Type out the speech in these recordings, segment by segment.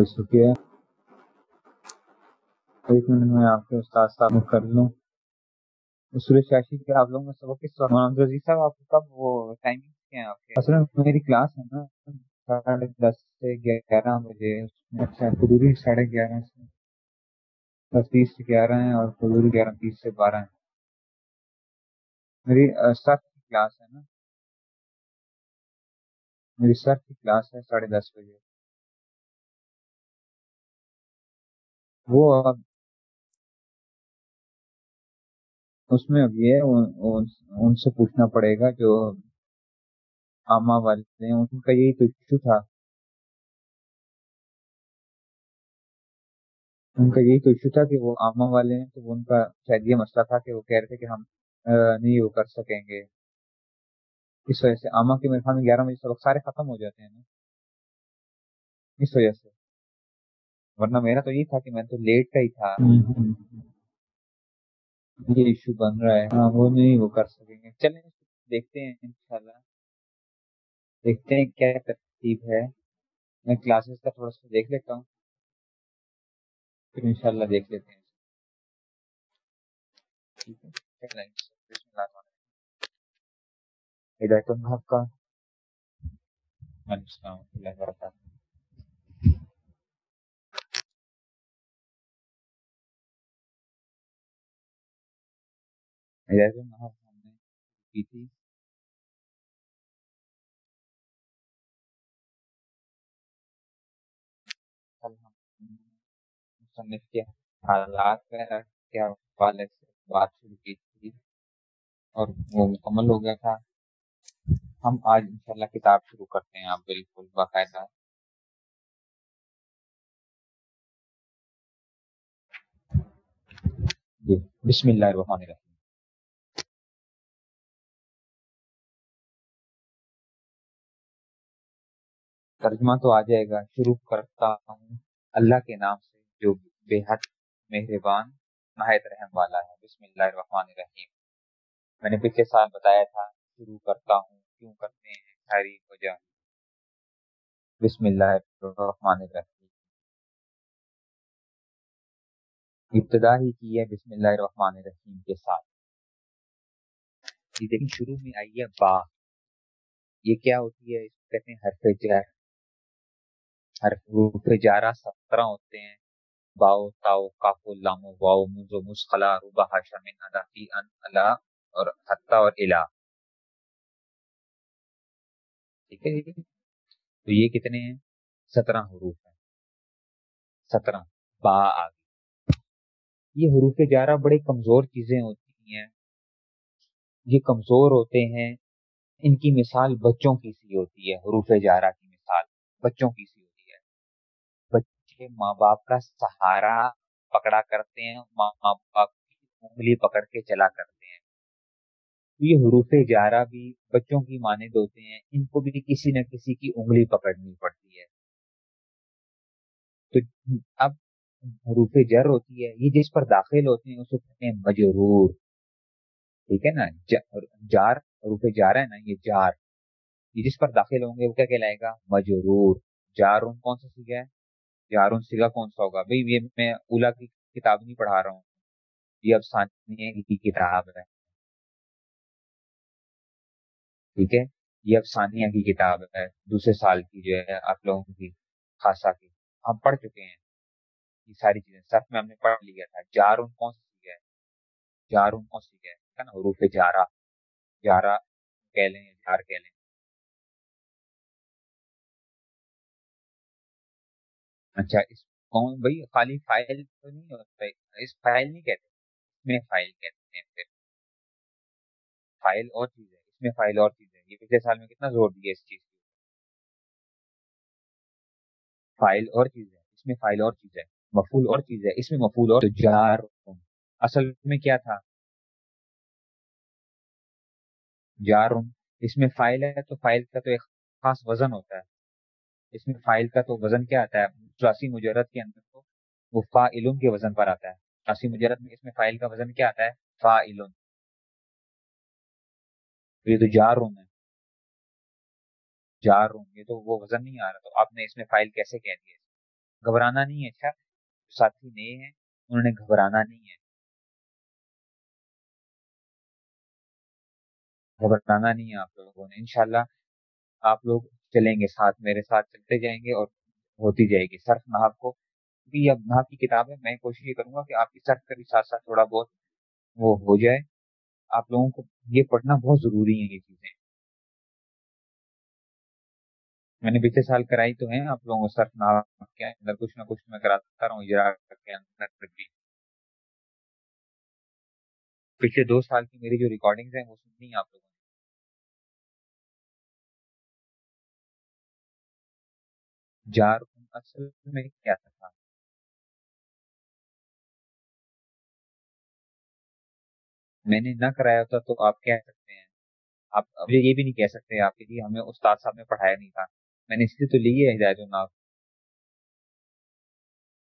اور شکریہ ایک منٹ میں آپ کے استاد صاحب میں کر لوں۔ اصول شاشی کے آپ لوگوں میں سبق کس وقت؟ محمد رضی صاحب، آپ کو کب وہ ٹائمنگ کیا ہے آپ کے؟ اصل میں میری کلاس ہے نا۔ ساڑھے دس سے گیارہ بجے اچھا قدوری جی، ساڑھے گیارہ سے۔ دس تیس سے گیارہ ہیں اور قدوری جی گیارہ تیس سے بارہ ہیں۔ میری سر کی کلاس ہے نا۔ میری سر کی کلاس ہے ساڑھے دس بجے۔ وہ اب اس میں اب یہ ان سے پوچھنا پڑے گا جو آما والے ہیں، ان کا یہی تو ایشو تھا۔ ان کا یہی تو ایشو تھا کہ وہ آما والے ہیں، تو ان کا شاید یہ مسئلہ تھا کہ وہ کہہ رہے تھے کہ ہم نہیں وہ کر سکیں گے۔ اس وجہ سے آما کے میرے خیال میں گیارہ بجے سبق سارے ختم ہو جاتے ہیں نا۔ اس وجہ سے۔ ورنہ میرا تو یہ تھا کہ میں تو لیٹ کا ہی تھا۔ یہ ایشو بن رہا ہے۔ ہاں وہ نہیں وہ کر سکیں گے۔ چلیں دیکھتے ہیں انشاءاللہ۔ دیکھتے ہیں کیا ترتیب ہے۔ میں کلاسز کا تھوڑا سا دیکھ لیتا ہوں۔ پھر انشاءاللہ دیکھ لیتے ہیں۔ ٹھیک ہے۔ ہدایت الحق۔ کا السلام علیکم وبرکاتہ۔ جیسے ہم نے کی تھی مصنف کے حالات کے حوالے سے بات شروع کی تھی اور وہ مکمل ہو گیا تھا ہم آج انشاءاللہ کتاب شروع کرتے ہیں آپ بالکل باقاعدہ جی بسم اللہ الرحمن الرحیم ترجمہ تو آ جائے گا۔ شروع کرتا ہوں۔ اللہ کے نام سے، جو بے حد مہربان، نہایت رحم والا ہے۔ بسم اللہ الرحمن الرحیم۔ میں نے پچھلے سال بتایا تھا، شروع کرتا ہوں۔ کیوں کرتے ہیں؟ ساری وجہ۔ بسم اللہ الرحمن الرحیم۔ ابتدا ہی کی ہے بسم اللہ الرحمن الرحیم کے ساتھ۔ لیکن شروع میں آئی ہے با۔ یہ کیا ہوتی ہے؟ اس کو کہتے ہیں حرف جہر حروف جارہ سترہ ہوتے ہیں۔ باؤ، تاؤ کافو لامو، واؤ منزو مسخلا روبا، حاشا ادا فی ان، الا اور حتی اور الا ٹھیک ہے جی؟ تو یہ کتنے ہیں؟ سترہ حروف ہیں۔ سترہ، با آگے۔ یہ حروف جارہ بڑے کمزور چیزیں ہوتی ہیں۔ یہ کمزور ہوتے ہیں۔ ان کی مثال بچوں کی سی ہوتی ہے، حروف جارہ کی مثال بچوں کی سی ماں باپ کا سہارا پکڑا کرتے ہیں ماں باپ کی انگلی پکڑ کے چلا کرتے ہیں۔ یہ حروف جارہ بھی بچوں کی مانند ہوتے ہیں، ان کو بھی کسی نہ کسی کی انگلی پکڑنی پڑتی ہے۔ تو اب حروف جر ہوتی ہے، یہ جس پر داخل ہوتے ہیں اس کو کہتے ہیں مجرور۔ ٹھیک ہے نا؟ جار، حروف جار ہے نا، یہ جار۔ یہ جس پر داخل ہوں گے، وہ کیا کہلائے گا؟ مجرور۔ جار کون سا سیکھا ہے؟ یارون سگا کون سا ہوگا؟ بھائی یہ میں اولا کی کتاب نہیں پڑھا رہا ہوں۔ یہ افسانیہ کی کتاب ہے۔ ٹھیک ہے؟ یہ افسانیہ کی کتاب ہے۔ دوسرے سال کی جو ہے، آپ لوگوں کی خاصا کی۔ ہم پڑھ چکے ہیں۔ یہ ساری چیزیں۔ سب میں ہم نے پڑھ لیا تھا۔ جارون کون سا سیکھا ہے جارون کون سیکھا ہے؟ نا؟ حروف جارا جارا کہہ لیں جار کہہ لیں۔ اچھا اس کون بھائی، خالی فائل تو نہیں ہوتا اس فائل نہیں کہتے، اس میں فائل کہتے ہیں پھر۔ فائل اور چیز ہے، اس میں فائل اور چیز ہے۔ یہ پچھلے سال میں کتنا زور دیا اس چیز کو فائل اور چیز ہے، اس میں فائل اور چیز ہے مفول اور چیز ہے، اس میں مفول اور جار اصل میں کیا تھا؟ جار اس میں فائل ہے تو فائل کا تو ایک خاص وزن ہوتا ہے۔ اس میں فائل کا تو وزن کیا آتا ہے؟ چوراسی مجرد کے اندر تو وہ فا علم کے وزن پر آتا ہے۔ چوراسی مجرد میں اس میں فائل کا وزن کیا آتا ہے؟ فا علم یہ تو جار روم ہے۔ جار روم، یہ تو وہ وزن نہیں آ رہا۔ تو آپ نے اس میں فائل کیسے کہہ دیا؟ گھبرانا نہیں ہے؟ اچھا ساتھی نئے ہیں انہوں نے گھبرانا نہیں ہے۔ گھبرانا نہیں ہے آپ لوگوں نے۔ انشاءاللہ آپ لوگ چلیں گے ساتھ، میرے ساتھ چلتے جائیں گے اور ہوتی جائے گی۔ صرف نحاف کو اب نحاف کی کتاب ہے میں کوشش یہ کروں گا کہ آپ کی صرف کا بھی ساتھ ساتھ تھوڑا بہت وہ ہو جائے۔ آپ لوگوں کو یہ پڑھنا بہت ضروری ہے یہ چیزیں۔ میں نے پچھلے سال کرائی تو ہیں، آپ لوگوں کو صرف نحاف کے اندر کچھ نہ کچھ میں کراتا رہا ہوں کے اندر بھی۔ پچھلے دو سال کی میری جو ریکارڈنگز ہیں، وہ سننی ہیں آپ لوگوں جار اصل میں کیا تھا؟ میں نے نہ کرایا ہوتا تو آپ کہہ سکتے ہیں۔ آپ ابھی یہ بھی نہیں کہہ سکتے آپ کے لیے ہمیں استاد صاحب نے پڑھایا نہیں تھا۔ میں نے اس لیے تو لی ہے ہدایت الناف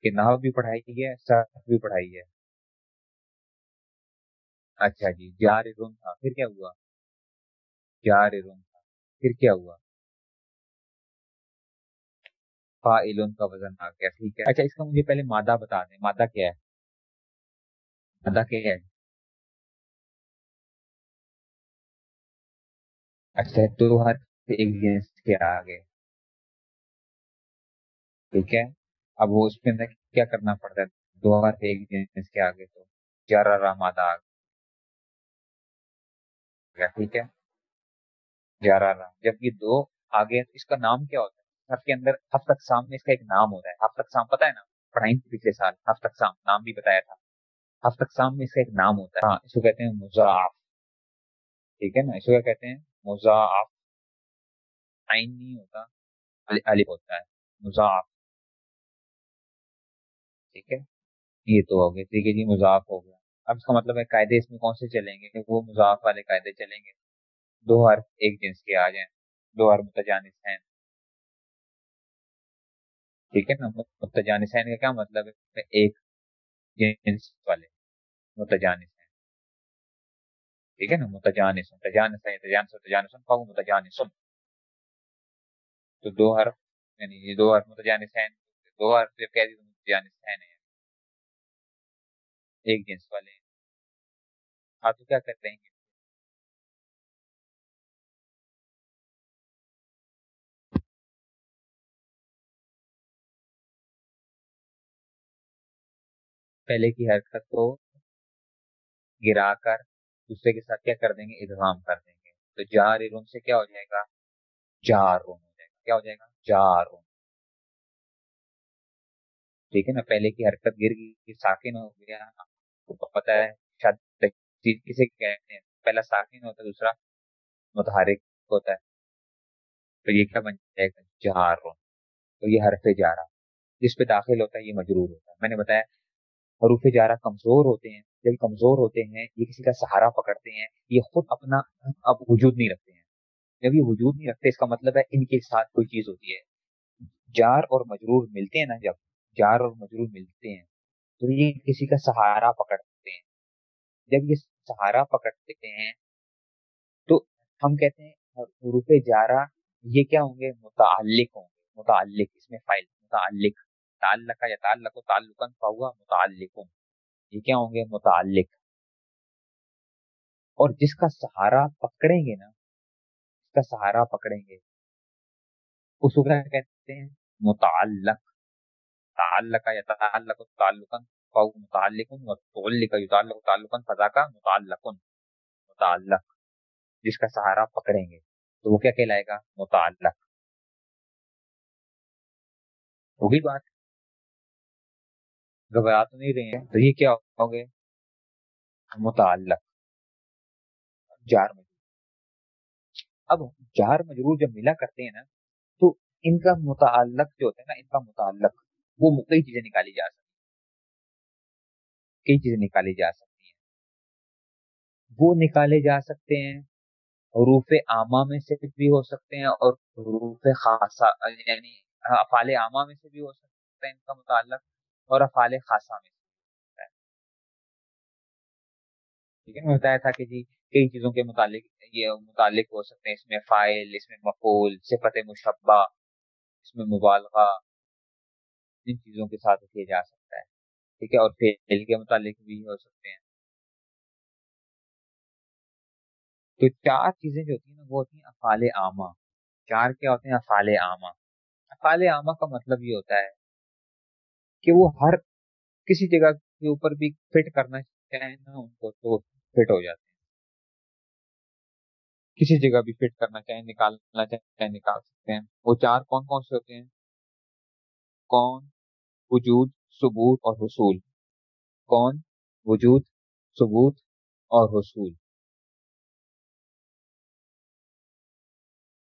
کہ ناو بھی پڑھائی ہے سرف بھی پڑھائی ہے۔ اچھا جی جار رون تھا۔ پھر کیا ہوا؟ جار رون تھا۔ پھر کیا ہوا؟ فائلن کا وزن آ گیا ٹھیک ہے؟ اچھا اس کا مجھے پہلے مادہ بتا دیں۔ مادہ کیا ہے؟ مادہ کیا ہے؟ اچھا تو ہر ایک کے آگے۔ ٹھیک ہے؟ اب وہ اس کے اندر کیا کرنا پڑتا ہے؟ دو ہر ایک کے آگے، تو جارا مادہ آ گیا ٹھیک ہے؟ جارا جب یہ دو آگے اس کا نام کیا ہوتا ہے؟ کے اندر ہفت اقسام میں اس کا ایک نام ہوتا ہے۔ ہفت اقسام پتا ہے نا؟ پڑھائی پچھلے سال ہفت اقسام نام بھی بتایا تھا۔ ہفت اقسام میں اس کا ایک نام ہوتا ہے۔ ہاں اس کو کہتے ہیں مضاف ٹھیک ہے نا؟ اس کو کیا کہتے ہیں مضاف عین نہیں ہوتا الف ہوتا ہے۔ مضاف ٹھیک ہے؟ یہ تو ہو گیا۔ ٹھیک ہے جی مضاف ہو گیا۔ اب اس کا مطلب ہے قاعدے اس میں کون سے چلیں گے؟ وہ مضاف والے قاعدے چلیں گے۔ دو حرف ایک جنس کے آ جائیں۔ دو حرف متجانس ہیں۔ ٹھیک ہے نا؟ متجانسین کا کیا مطلب ہے؟ ایک جنس والے متجانس ہیں ٹھیک ہے نا؟ متجانس تجانس تجانس تجانس پاؤ متجانس تو دو حرف یعنی یہ دو حرف متجانس ہیں دو حرف جب کہہ دی تو متجانس ہیں ایک جنس والے۔ ہیں آپ تو کیا کرتے ہیں؟ پہلے کی حرکت کو گرا کر دوسرے کے ساتھ کیا کر دیں گے؟ ادغام کر دیں گے۔ تو جار روم سے کیا ہو جائے گا؟ جار روم ہو جائے گا۔ کیا ہو جائے گا؟ جار روم ٹھیک ہے نا، پہلے کی حرکت گر گئی ساکن ہو گیا۔ پتا ہے، شاید کسے کہتے ہیں۔ پہلا ساکن ہوتا ہے، دوسرا متحرک ہوتا ہے۔ تو یہ کیا بن جائے گا؟ جار روم تو یہ حرف جارا جس پہ داخل ہوتا ہے، یہ مجرور ہوتا ہے۔ میں نے بتایا حروف جارہ کمزور ہوتے ہیں جب کمزور ہوتے ہیں، یہ کسی کا سہارا پکڑتے ہیں، یہ خود اپنا اب وجود نہیں رکھتے ہیں۔ جب یہ وجود نہیں رکھتے، اس کا مطلب ہے ان کے ساتھ کوئی چیز ہوتی ہے۔ جار اور مجرور ملتے ہیں نا، جب جار اور مجرور ملتے ہیں، تو یہ کسی کا سہارا پکڑتے ہیں۔ جب یہ سہارا پکڑتے ہیں، تو ہم کہتے ہیں حروف جارہ یہ کیا ہوں گے؟ متعلق ہوں گے، متعلق، اس میں فائل، متعلق۔ تعلق یا تعلق تعلق ہوا متعلق. یہ کیا ہوں گے؟ متعلق. اور جس کا سہارا پکڑیں گے نا اس کا سہارا پکڑیں گے، اس کو کیا کہتے ہیں؟ متعلق. تعلق یا تعلق تعلق متعلق تعلق تعلق فضا کا متعلق. متعلق. جس کا سہارا پکڑیں گے، تو وہ کیا کہلائے گا؟ متعلق. ہوگی بات؟ گھبرا تو نہیں رہے ہیں۔ تو یہ کیا ہو گے متعلق۔ جار مجرور۔ اب جار مجرور جب ملا کرتے ہیں نا، تو ان کا متعلق جو ہوتا ہے نا، ان کا متعلق، وہ کئی چیزیں نکالی جا سکتی کئی چیزیں نکالی جا سکتی ہیں۔ وہ نکالے جا سکتے ہیں، حروف عامہ میں سے بھی ہو سکتے ہیں اور حروف خاصہ یعنی افعال عامہ میں سے بھی ہو سکتا ہے ان کا متعلق۔ اور افعال خاصہ میں ٹھیک ہے؟ بتایا تھا کہ جی کئی چیزوں کے متعلق یہ متعلق ہو سکتے ہیں، اس میں فائل، اس میں مقول صفت مشبہ، اس میں مبالغہ، ان چیزوں کے ساتھ کیا جا سکتا ہے، ٹھیک ہے؟ اور فیل کے متعلق بھی ہو سکتے ہیں۔ تو چار چیزیں جو ہوتی ہیں نا، وہ ہوتی ہیں افعال عامہ۔ چار کیا ہوتے ہیں؟ افعال عامہ۔ افعال عامہ کا مطلب یہ ہوتا ہے کہ وہ ہر کسی جگہ کے اوپر بھی فٹ کرنا چاہیں نا ان کو تو فٹ ہو جاتے ہیں۔ کسی جگہ بھی فٹ کرنا چاہیں، نکالنا چاہیں، نکال سکتے ہیں۔ وہ چار کون کون سے ہوتے ہیں؟ کون، وجود، ثبوت اور حصول۔ کون، وجود، ثبوت اور حصول۔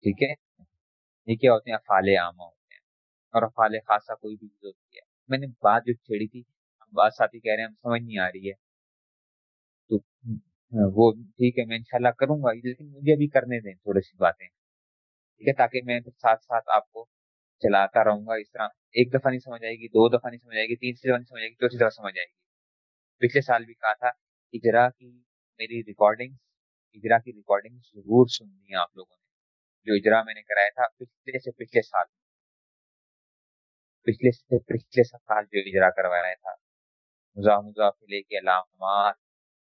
ٹھیک ہے؟ یہ کیا ہوتے ہیں؟ افعال عامہ ہوتے ہیں۔ اور افعال خاصہ کوئی بھی چیز ہوتی ہے۔ میں نے بات جو چھیڑی تھی بات ساتھی کہہ رہے ہیں ہم سمجھ نہیں آ رہی ہے تو وہ ٹھیک ہے میں انشاءاللہ کروں گا لیکن مجھے ابھی کرنے دیں تھوڑی سی باتیں ٹھیک ہے تاکہ میں ساتھ ساتھ آپ کو چلاتا رہوں گا اس طرح ایک دفعہ نہیں سمجھ آئے گی دو دفعہ نہیں سمجھ آئے گی تین دفعہ نہیں سمجھ آئے گی چوتھی دفعہ سمجھ آئے گی پچھلے سال بھی کہا تھا اجرا کی میری ریکارڈنگ اجرا کی ریکارڈنگ ضرور سننی ہے آپ لوگوں نے جو اجرا میں نے کرایا تھا پچھلے سے پچھلے سال پچھلے سے پچھلے سال جو اجرا کروایا تھا مزاح مضاف لے کے علامات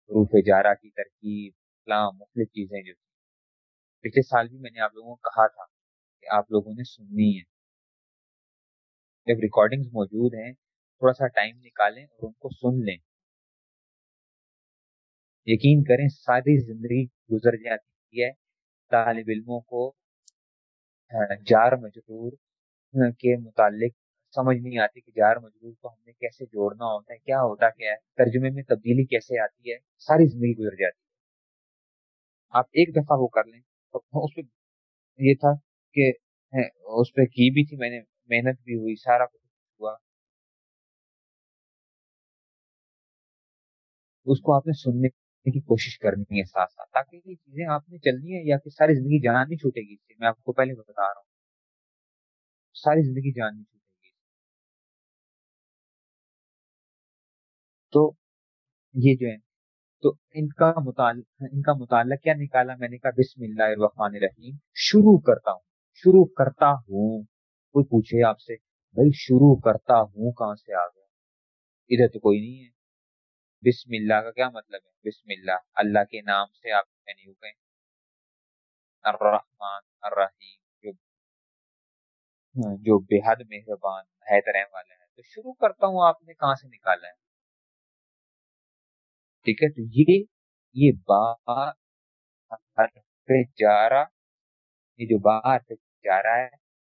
روف جارہ کی ترکیب اسلام مختلف چیزیں جو تھیں۔ پچھلے سال بھی میں نے آپ لوگوں کو کہا تھا کہ آپ لوگوں نے سننی ہے جب ریکارڈنگ موجود ہیں، تھوڑا سا ٹائم نکالیں اور ان کو سن لیں۔ یقین کریں ساری زندگی گزر جاتی ہے۔ طالب علموں کو جار مجرور کے متعلق سمجھ نہیں آتی کہ جار مجرور کو ہم نے کیسے جوڑنا ہوتا ہے، کیا ہوتا، کیا ہے؟ ترجمے میں تبدیلی کیسے آتی ہے؟ ساری زندگی گزر جاتی ہے۔ آپ ایک دفعہ وہ کر لیں۔ اس پہ یہ تھا کہ اس پہ کی بھی تھی، میں نے محنت بھی ہوئی، سارا کچھ ہوا۔ اس کو آپ نے سننے کی کوشش کرنی ہے ساتھ ساتھ، تاکہ یہ چیزیں آپ نے چلنی ہے یا پھر ساری زندگی جان نہیں چھوٹے گی، اس سے میں آپ کو پہلے بتا رہا ہوں۔ ساری زندگی جان نہیں چھوٹے تو یہ جو ہے، تو ان کا مطالعہ ان کا مطالعہ کیا نکالا؟ میں نے کہا، بسم اللہ الرحمن الرحیم، شروع کرتا ہوں، شروع کرتا ہوں۔ کوئی پوچھے آپ سے، بھائی شروع کرتا ہوں، کہاں سے آ گیا؟ ادھر تو کوئی نہیں ہے۔ بسم اللہ کا کیا مطلب ہے؟ بسم اللہ اللہ کے نام سے آپ یعنی ہو گئے الرحمن الرحیم، جو جو بے حد مہربان حید رحم والا ہے۔ تو شروع کرتا ہوں، آپ نے کہاں سے نکالا ہے؟ ٹھیک ہے؟ تو یہ یہ با جا رہا یہ جو باہر پہ جا رہا ہے،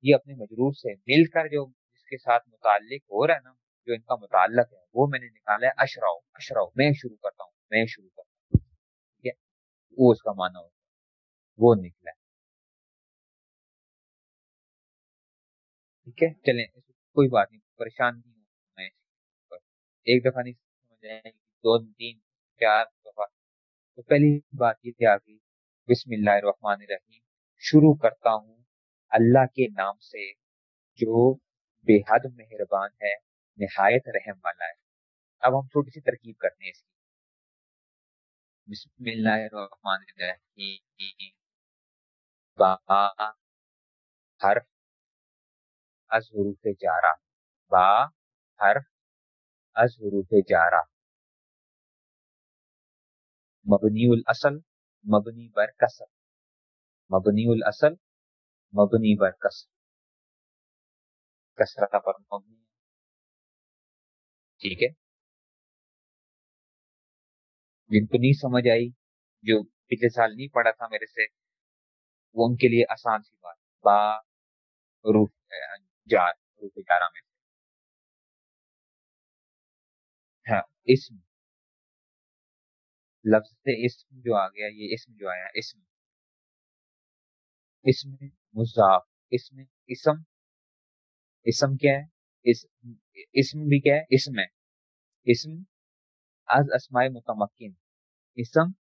یہ اپنے مجرور سے مل کر جو اس کے ساتھ متعلق ہو رہا ہے نا، جو ان کا متعلق ہے، وہ میں نے نکالا ہے اشراؤ اشراؤ، میں شروع کرتا ہوں، میں شروع کرتا ہوں، ٹھیک ہے؟ وہ اس کا معنی ہوتا ہے، وہ نکلا ہے۔ ٹھیک ہے؟ چلیں کوئی بات نہیں، پریشان نہیں ہوں میں۔ ایک دفعہ نہیں، سمجھ آئے دو، تین چار دفعہ تو پہلی بات یہ تھی آگے، بسم اللہ الرحمن الرحیم۔ شروع کرتا ہوں اللہ کے نام سے، جو بے حد مہربان ہے، نہایت رحم والا ہے۔ اب ہم چھوٹی سی ترکیب کرتے ہیں اس کی۔ بسم اللہ الرحمن الرحیم۔ با، حرف، از حروف جارہ۔ با، حرف، از حروف جارہ۔ مبنی الاصل مبنی بر کسر. مبنی الاصل مبنی بر کسر. کسرت پر مبنی. ٹھیک ہے؟ جن کو نہیں سمجھ آئی، جو پچھلے سال نہیں پڑھا تھا میرے سے، وہ ان کے لیے آسان سی بات. با روف جار روف جارہ میں ہاں اسم. لفظ اسم جو آ گیا، یہ اسم جو آیا، اسم۔ اسم مضاف، اسم اسم۔ اسم کیا ہے؟ اسم بھی کیا ہے؟ اسم ہے۔ اسم از اسماء متمکن۔ اسم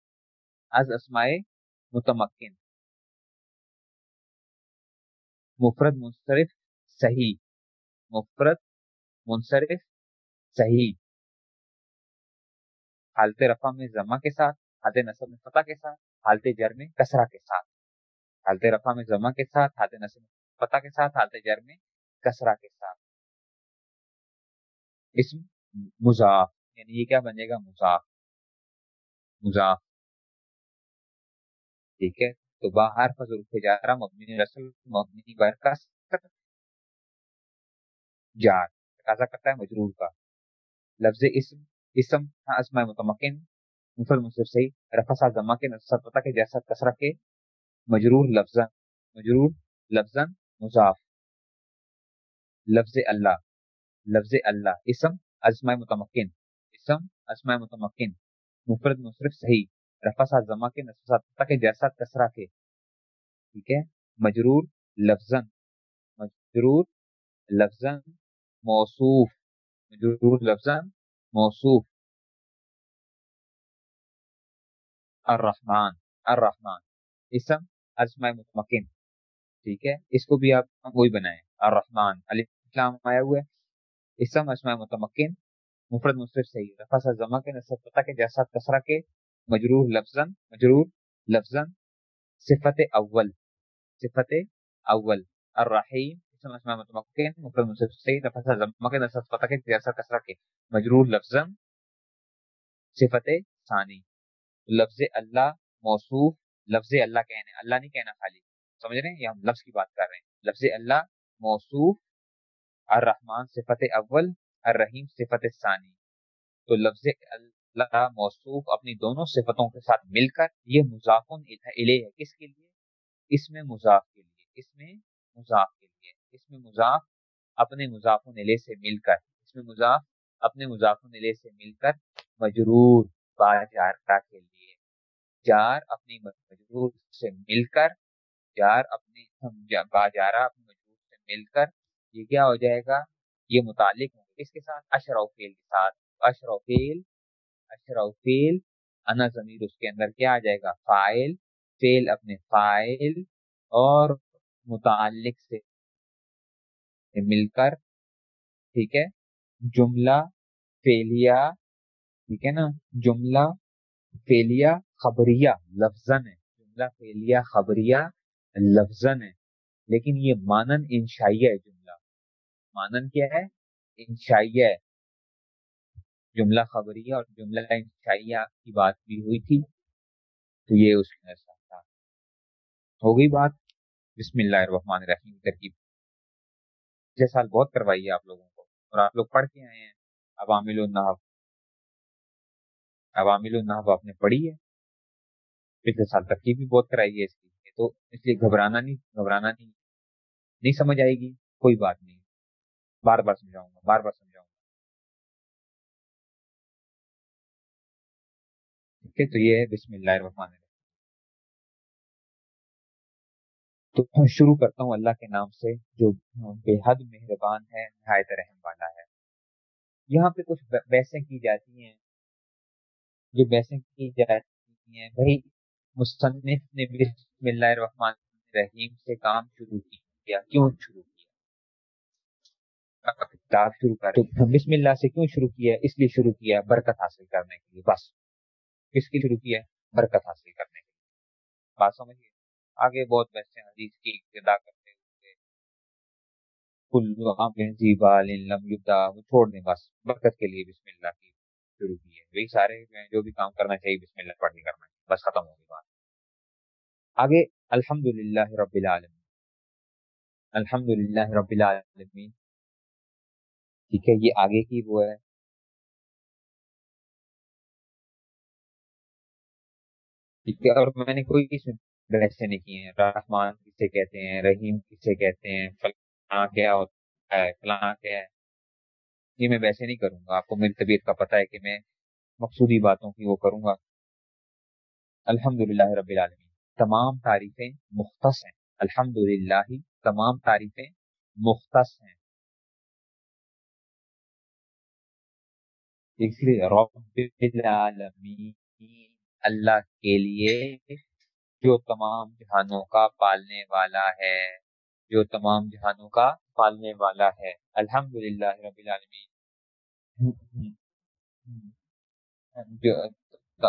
از اسماء متمکن۔ مفرد منصرف صحیح۔ مفرد منصرف صحیح۔ حالت رفع میں زمہ کے ساتھ، حالت نصب میں فتح کے ساتھ، حالت جر میں کسرہ کے ساتھ۔ حالت رفع میں زمہ کے ساتھ، حالت نصب میں فتح کے ساتھ، حالت جر میں کسرہ کے ساتھ۔ اسم مضاف یعنی یہ کیا بنے گا؟ مضاف۔ مضاف۔ ٹھیک ہے، تو باہر فضل سے جا رہا مبنی رسل مبنی برکس جار۔ تقاضا کرتا ہے مجرور کا۔ لفظ اسم اسم اسماء متمکن مفرد مصرف صحیح رفع سا زما کے نصر پتہ کے جیسا کسرہ کے مجرور لفظا مجرور لفظا مضاف لفظ اللہ لفظ اللہ اسم اسماء متمکن اسم اسماء متمکن مفرد مصرف صحیح رفع سا زما کے نصر پتہ کے جیسا کسرہ کے ٹھیک ہے مجرور لفظا مجرور لفظا موصوف مجرور لفظا موصوف. الرحمن الرحمن. اسم اسماء متمکن ٹھیک ہے؟ اس کو بھی آپ وہی بنائیں. الرحمن علی اسلام آیا ہوا ہے. اسم اسماء متمکن مفرد مصرف صحیح رفع سا زما کے نصب پتہ کے جیسا کسرہ کے مجرور لفظا مجرور لفظا صفت اول. صفت اول. الرحیم اسم اسماء متمکن مفرد مصرف صحیح رفع سا زما کے نصب پتہ کسرہ کے مجرور لفظا صفت ثانی لفظ اللہ موصوف لفظ اللہ کہنے اللہ نہیں کہنا خالی سمجھ رہے ہیں یہ ہم لفظ کی بات کر رہے ہیں لفظ اللہ موصوف الرحمن صفت اول الرحیم صفت ثانی تو لفظ اللہ موصوف اپنی دونوں صفتوں کے ساتھ مل کر یہ مضافن الہ ہے کس کے لیے اس میں مضاف کے لیے اس میں مضاف کے اس میں مضاف اپنے مضاف الہ سے مل کر، اس میں مضاف اپنے مضاف الہ سے مل کر مجرور باجارہ کے لیے۔ جار اپنی مجرور سے مل کر، جار اپنی باجارہ اپنی مجرور سے مل کر، یہ کیا ہو جائے گا؟ یہ متعلق ہوں اس کے ساتھ اشرفیل کے ساتھ۔ اشرفیل اشرفیل انا ضمیر اس کے اندر کیا آ جائے گا؟ فائل، فیل اپنے فائل اور متعلق سے مل کر، ٹھیک ہے، جملہ فیلیا ٹھیک ہے نا، جملہ فیلیا خبریہ لفظن ہے، جملہ فیلیا خبریہ لفظن ہے، لیکن یہ مانن انشائیہ ہے جملہ۔ مانن کیا ہے؟ انشائیہ ہے۔ جملہ خبریہ اور جملہ انشائیہ کی بات بھی ہوئی تھی، تو یہ اس میں ایسا تھا۔ ہو گئی بات۔ بسم اللہ الرحمن الرحیم، ترکیب۔ پچھلے سال بہت کروائی ہے آپ لوگوں کو اور آپ لوگ پڑھ کے آئے ہیں۔ عوامل النحف عوامل النحو آپ نے پڑھی ہے۔ پچھلے سال ترکیب بھی بہت کرائی ہے اس کی۔ تو اس لیے گھبرانا نہیں گھبرانا نہیں۔ نہیں سمجھ آئے گی۔ کوئی بات نہیں۔ بار بار سمجھاؤں گا، بار بار سمجھاؤں گا۔ ٹھیک ہے، تو یہ ہے۔ بسم اللہ الرحمن الرحیم۔ تو شروع کرتا ہوں اللہ کے نام سے، جو بے حد مہربان ہے نہایت رحم والا ہے۔ یہاں پہ کچھ بحثیں کی جاتی ہیں۔ جو بحثیں کی جاتی ہیں وہی مصنف نے بسم اللہ الرحمن الرحیم سے کام شروع کیا کیوں شروع کیا؟ کتاب شروع کر۔ بسم اللہ سے کیوں شروع کیا؟ اس لیے شروع کیا برکت حاصل کرنے کے لیے۔ بس، کس کی شروع کیا؟ برکت حاصل کرنے کے لیے۔ بات سمجھیے آگے بہت بحثیں حدیث کی ابتدا کرتے ہوئے۔ وہ چھوڑ دیں بس۔ برکت کے لیے بسم اللہ کی شروع کی ہے۔ وہی سارے جو بھی کام کرنا چاہیے، بسم اللہ پڑھ کے کرنا چاہیے۔ بس ختم ہوگی بات۔ آگے الحمد للہ رب العالمین۔ الحمد للہ رب العالمین۔ ٹھیک ہے، یہ آگے کی وہ ہے۔ اور میں نے کوئی بحث نہیں کی ہیں، رحمان کسے کہتے ہیں، رحیم کسے کہتے ہیں، فلاں کیا ہوتا ہے، فلاں کیا ہے۔ یہ میں ویسے نہیں کروں گا، آپ کو میری طبیعت کا پتہ ہے کہ میں مقصودی باتوں کی وہ کروں گا۔ الحمد رب العالمین، تمام تعریفیں مختص ہیں۔ الحمد للہ تمام تعریفیں مختص ہیں۔ رب العالمین اللہ کے لیے جو تمام جہانوں کا پالنے والا ہے، جو تمام جہانوں کا پالنے والا ہے۔ الحمد للہ رب العالمین۔ جو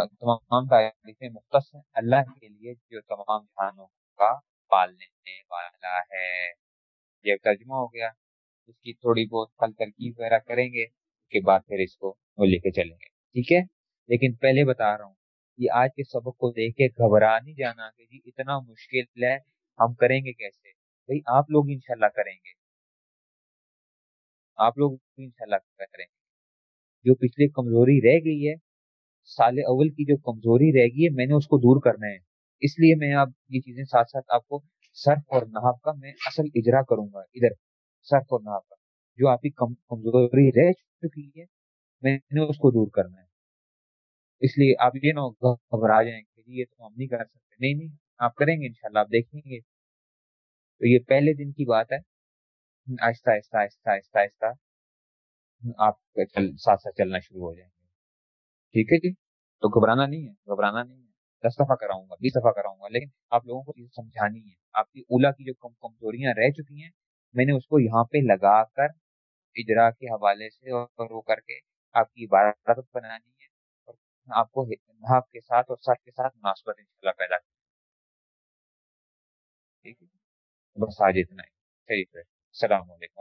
تمام تعریفیں مختص ہیں، اللہ کے لیے جو تمام جہانوں کا پالنے والا ہے۔ یہ ترجمہ ہو گیا۔ اس کی تھوڑی بہت پھل ترکیب وغیرہ کریں گے، اس کے بعد پھر اس کو وہ لے کے چلیں گے۔ ٹھیک ہے؟ لیکن پہلے بتا رہا ہوں کہ آج کے سبق کو دیکھ کے گھبرا نہیں جانا کہ جی اتنا مشکل ہے، ہم کریں گے کیسے؟ بھائی آپ لوگ انشاءاللہ کریں گے۔ آپ لوگ انشاءاللہ کریں گے۔ جو پچھلی کمزوری رہ گئی ہے، سال اول کی جو کمزوری رہ گئی ہے، میں نے اس کو دور کرنا ہے۔ اس لیے میں اب یہ چیزیں ساتھ ساتھ آپ کو صرف اور نحاب کا میں اصل اجرا کروں گا۔ ادھر، صرف اور نحاب کا۔ جو آپ کی کمزوری رہ چکی ہے، میں نے اس کو دور کرنا ہے۔ اس لیے آپ یہ نہ گھبرا جائیں کہ جی یہ تو ہم نہیں کر سکتے۔ نہیں نہیں، آپ کریں گے انشاءاللہ، آپ دیکھیں گے۔ تو یہ پہلے دن کی بات ہے۔ آہستہ آہستہ آہستہ آہستہ آہستہ آپ ساتھ ساتھ چلنا شروع ہو جائیں گے۔ ٹھیک ہے جی؟ تو گھبرانا نہیں ہے، گھبرانا نہیں ہے۔ دس دفعہ کراؤں گا، بیس دفعہ کراؤں گا، لیکن آپ لوگوں کو چیز سمجھانی ہے۔ آپ کی اولا کی جو کم، کمزوریاں رہ چکی ہیں، میں نے اس کو یہاں پہ لگا کر اجرا کے حوالے سے اور وہ کر کے آپ کی عبادت بنانی آپ کو ناف کے ساتھ اور سر کے ساتھ مناسبت انشاءاللہ پیدا کرنی ٹھیک ہے؟ بس آج اتنا ہی۔ ٹھیک ہے السلام علیکم۔